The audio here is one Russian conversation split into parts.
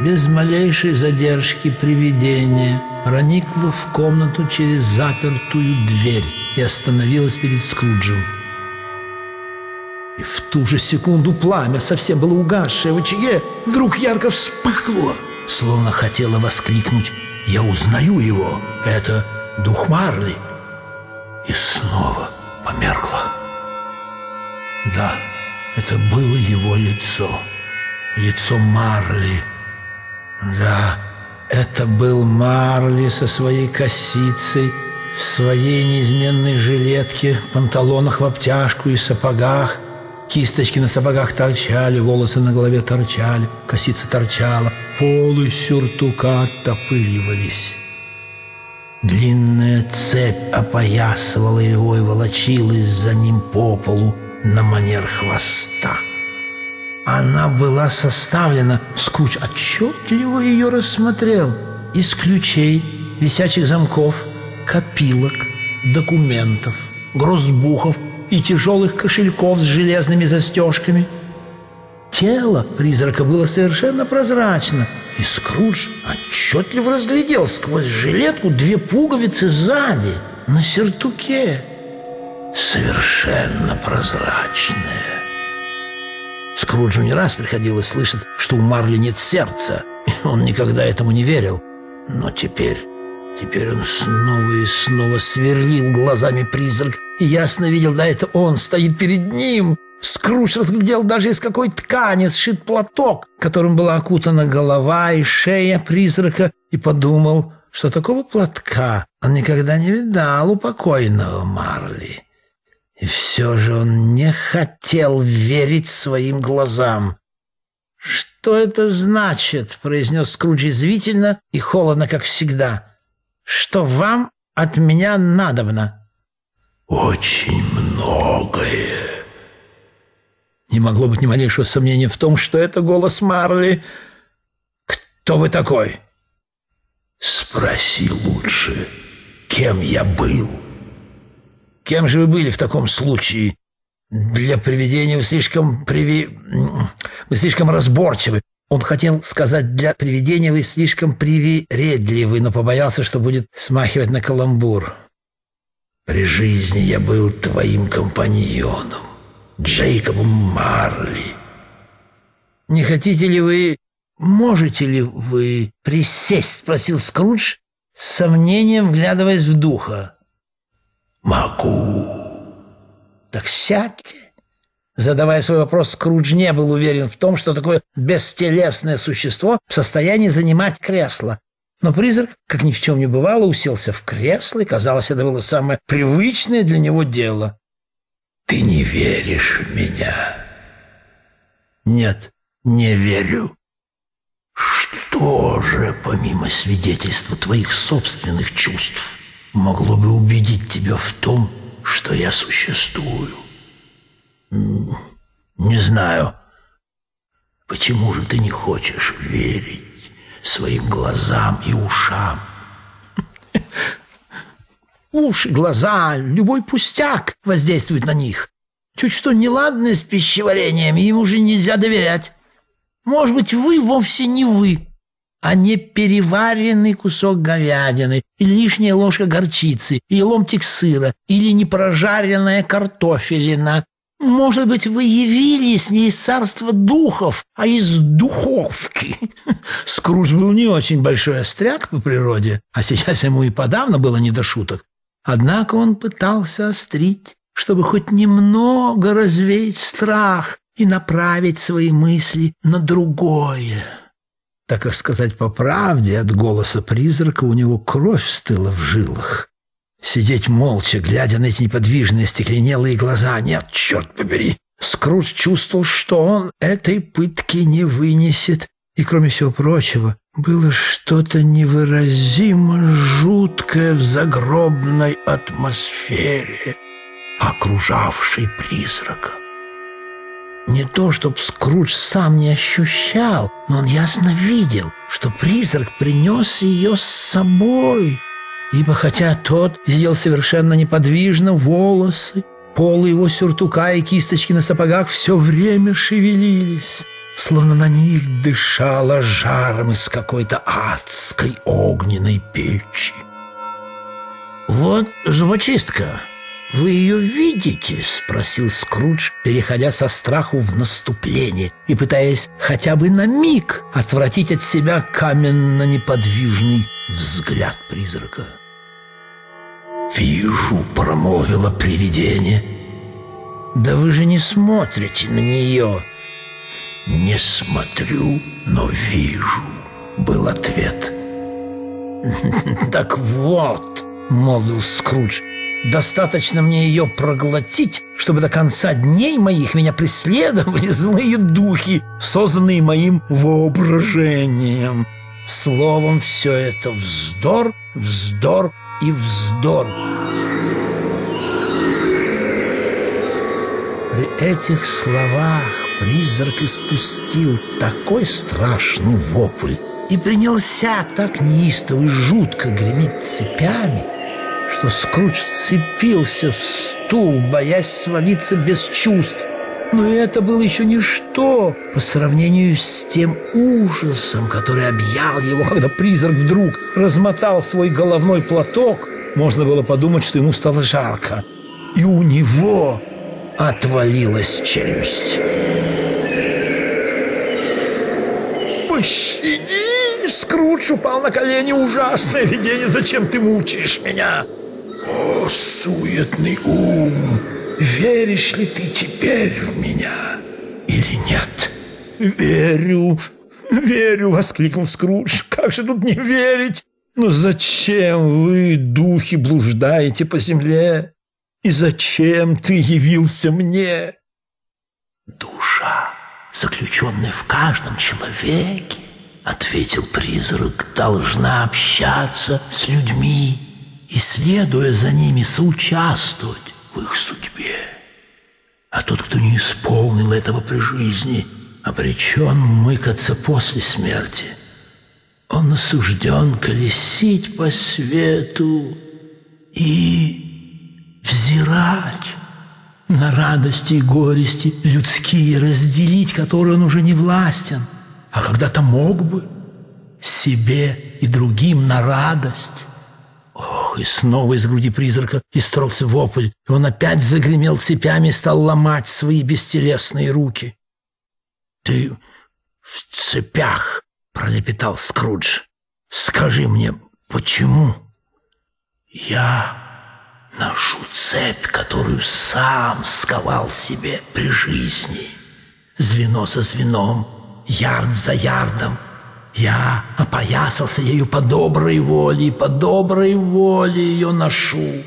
без малейшей задержки привидение проникло в комнату через запертую дверь и остановилось перед Скруджем. И в ту же секунду пламя, совсем было угасшее в очаге, вдруг ярко вспыхнуло, словно хотело воскликнуть «Я узнаю его! Это дух Марли!» И снова померкло. Да, это было его лицо, лицо Марли. Да, это был Марли со своей косицей, в своей неизменной жилетке, панталонах в обтяжку и сапогах. Кисточки на сапогах торчали, волосы на голове торчали, косица торчала, полы сюртука оттопыривались. Длинная цепь опоясывала его и волочилась за ним по полу на манер хвоста. Она была составлена, Скруч отчетливо ее рассмотрел, из ключей, висячих замков, копилок, документов, грозбухов и тяжелых кошельков с железными застежками. Тело призрака было совершенно прозрачно, и Скрудж отчетливо разглядел сквозь жилетку две пуговицы сзади, на сертуке, совершенно прозрачные. Скруджу не раз приходилось слышать, что у Марли нет сердца, он никогда этому не верил. Но теперь, теперь он снова и снова сверлил глазами призрак и ясно видел, да это он стоит перед ним. Скрудж разглядел даже из какой ткани сшит платок, которым была окутана голова и шея призрака, и подумал, что такого платка он никогда не видал у покойного Марли. И все же он не хотел верить своим глазам. «Что это значит?» — произнес Скрудж извительно и холодно, как всегда. «Что вам от меня надобно?» «Очень многое». Не могло быть ни малейшего сомнения в том, что это голос Марли. «Кто вы такой?» «Спроси лучше, кем я был». Кем же вы были в таком случае? Для привидения вы слишком приви... Вы слишком разборчивы. Он хотел сказать, для привидения вы слишком привередливы, но побоялся, что будет смахивать на каламбур. При жизни я был твоим компаньоном, Джейкобом Марли. Не хотите ли вы, можете ли вы присесть, спросил Скрудж, с сомнением вглядываясь в духа. «Могу». «Так сядьте». Задавая свой вопрос, Скрудж не был уверен в том, что такое бестелесное существо в состоянии занимать кресло. Но призрак, как ни в чем не бывало, уселся в кресло, и, казалось, это было самое привычное для него дело. «Ты не веришь в меня?» «Нет, не верю». «Что же, помимо свидетельства твоих собственных чувств?» Могло бы убедить тебя в том, что я существую. Не знаю, почему же ты не хочешь верить своим глазам и ушам? Уши, глаза, любой пустяк воздействует на них. Чуть что неладное с пищеварением, им уже нельзя доверять. Может быть, вы вовсе не вы а не переваренный кусок говядины, или лишняя ложка горчицы, или ломтик сыра, или непрожаренная картофелина. Может быть, вы явились не из царства духов, а из духовки. Скрудж был не очень большой остряк по природе, а сейчас ему и подавно было не до шуток. Однако он пытался острить, чтобы хоть немного развеять страх и направить свои мысли на другое. Так как сказать по правде, от голоса призрака у него кровь стыла в жилах. Сидеть молча, глядя на эти неподвижные стекленелые глаза. Нет, черт побери! Скрудж чувствовал, что он этой пытки не вынесет. И, кроме всего прочего, было что-то невыразимо жуткое в загробной атмосфере, окружавшей призрака. Не то, чтоб Скрудж сам не ощущал, но он ясно видел, что призрак принес ее с собой. Ибо хотя тот сидел совершенно неподвижно, волосы, полы его сюртука и кисточки на сапогах все время шевелились. словно на них дышала жаром из какой-то адской огненной печи. «Вот зубочистка, вы ее видите?» — спросил Скрудж, переходя со страху в наступление и пытаясь хотя бы на миг отвратить от себя каменно-неподвижный взгляд призрака. «Вижу», — промолвило привидение. «Да вы же не смотрите на нее!» «Не смотрю, но вижу», — был ответ. «Так вот», — молвил Скрудж, — «достаточно мне ее проглотить, чтобы до конца дней моих меня преследовали злые духи, созданные моим воображением. Словом, все это вздор, вздор и вздор». При этих словах призрак испустил такой страшный вопль и принялся так неистово и жутко греметь цепями, что Скрудж вцепился в стул, боясь свалиться без чувств. Но это было еще ничто по сравнению с тем ужасом, который объял его, когда призрак вдруг размотал свой головной платок. Можно было подумать, что ему стало жарко. И у него отвалилась челюсть. «Пощади!» Скрудж упал на колени. «Ужасное видение! Зачем ты мучаешь меня?» «О, суетный ум! Веришь ли ты теперь в меня или нет?» «Верю, верю!» — воскликнул Скрудж. «Как же тут не верить? Но зачем вы, духи, блуждаете по земле? И зачем ты явился мне? Душа, заключенная в каждом человеке, ответил призрак, должна общаться с людьми и, следуя за ними, соучаствовать в их судьбе. А тот, кто не исполнил этого при жизни, обречен мыкаться после смерти. Он осужден колесить по свету и взирать на радости и горести людские, разделить которые он уже не властен, а когда-то мог бы себе и другим на радость. И снова из груди призрака истрогся вопль, и он опять загремел цепями и стал ломать свои бестелесные руки. «Ты в цепях!» — пролепетал Скрудж. «Скажи мне, почему?» «Я Ношу цепь, которую сам сковал себе при жизни. Звено за звеном, ярд за ярдом. Я опоясался ею по доброй воле, и по доброй воле ее ношу.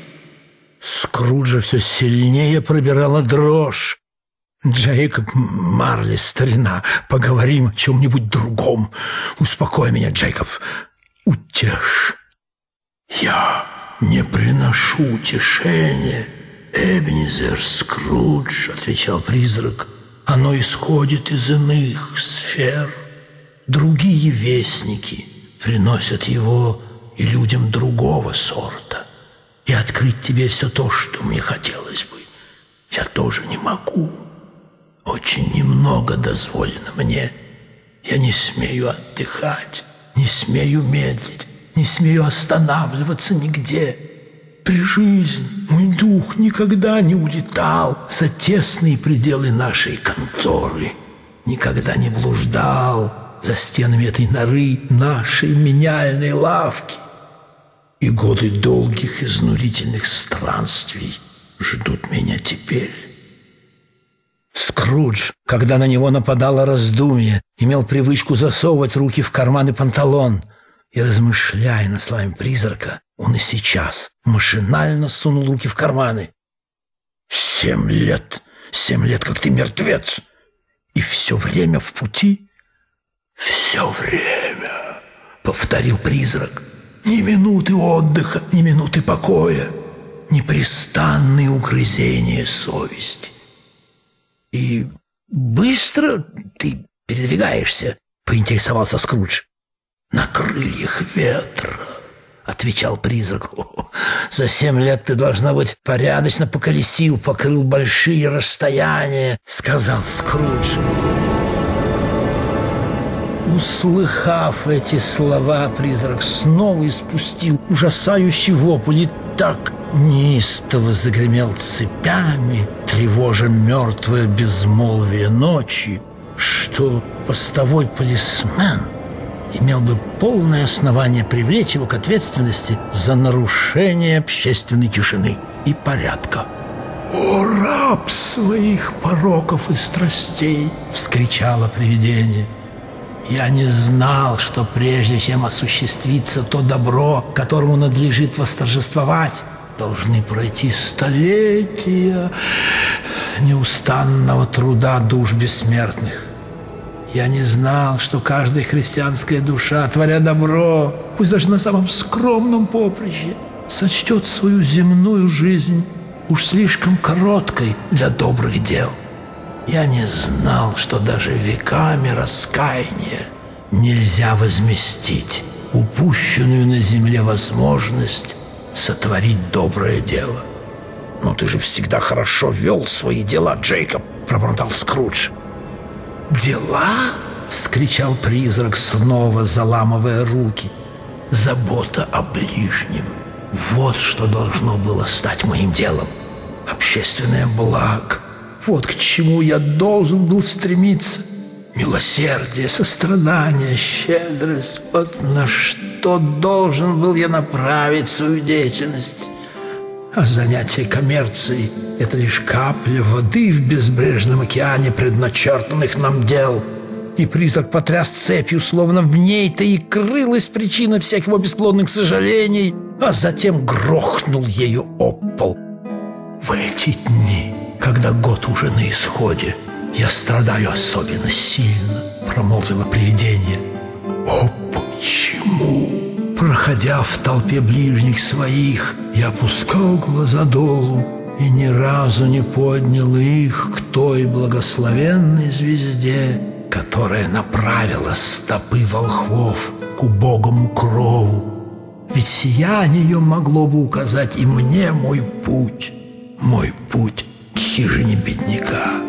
Скруджа все сильнее пробирала дрожь. «Джейкоб Марли, старина, поговорим о чем-нибудь другом. Успокой меня, Джейкоб, утешь». «Я не приношу утешения. Эбнизер Скрудж, отвечал призрак, оно исходит из иных сфер. Другие вестники приносят его и людям другого сорта. И открыть тебе все то, что мне хотелось бы, я тоже не могу. Очень немного дозволено мне. Я не смею отдыхать, не смею медлить, не смею останавливаться нигде. При жизни мой дух никогда не улетал за тесные пределы нашей конторы, никогда не блуждал за стенами этой норы нашей меняльной лавки. И годы долгих изнурительных странствий ждут меня теперь. Скрудж, когда на него нападало раздумье, имел привычку засовывать руки в карманы панталон – и, размышляя над словами призрака, он и сейчас машинально сунул руки в карманы. «Семь лет! Семь лет, как ты мертвец! И все время в пути?» «Все время!» — повторил призрак. «Ни минуты отдыха, ни минуты покоя, непрестанные угрызения совести». «И быстро ты передвигаешься?» — поинтересовался Скрудж. «На крыльях ветра», — отвечал призрак. «За семь лет ты, должна быть, порядочно поколесил, покрыл большие расстояния», — сказал Скрудж. Услыхав эти слова, призрак снова испустил ужасающий вопль и так неистово загремел цепями, тревожа мертвое безмолвие ночи, что постовой полисмен имел бы полное основание привлечь его к ответственности за нарушение общественной тишины и порядка. «О, раб своих пороков и страстей!» — вскричало привидение — я не знал, что прежде чем осуществиться то добро, которому надлежит восторжествовать, должны пройти столетия неустанного труда душ бессмертных. Я не знал, что каждая христианская душа, творя добро, пусть даже на самом скромном поприще, сочтет свою земную жизнь уж слишком короткой для добрых дел. Я не знал, что даже веками раскаяния нельзя возместить упущенную на земле возможность сотворить доброе дело. «Но ты же всегда хорошо вел свои дела, Джейкоб», — пробормотал Скрудж. «Дела?» — скричал призрак, снова заламывая руки. «Забота о ближнем. Вот что должно было стать моим делом. Общественное благо» Вот к чему я должен был стремиться. Милосердие, сострадание, щедрость. Вот на что должен был я направить свою деятельность. А занятие коммерцией – это лишь капля воды в безбрежном океане предначертанных нам дел. И призрак потряс цепью, словно в ней-то и крылась причина всех его бесплодных сожалений, а затем грохнул ею об пол. В эти дни когда год уже на исходе, я страдаю особенно сильно, промолвило привидение. О, почему? Проходя в толпе ближних своих, я опускал глаза долу и ни разу не поднял их к той благословенной звезде, которая направила стопы волхвов к убогому крову. Ведь сияние могло бы указать и мне мой путь, мой путь хижине бедняка.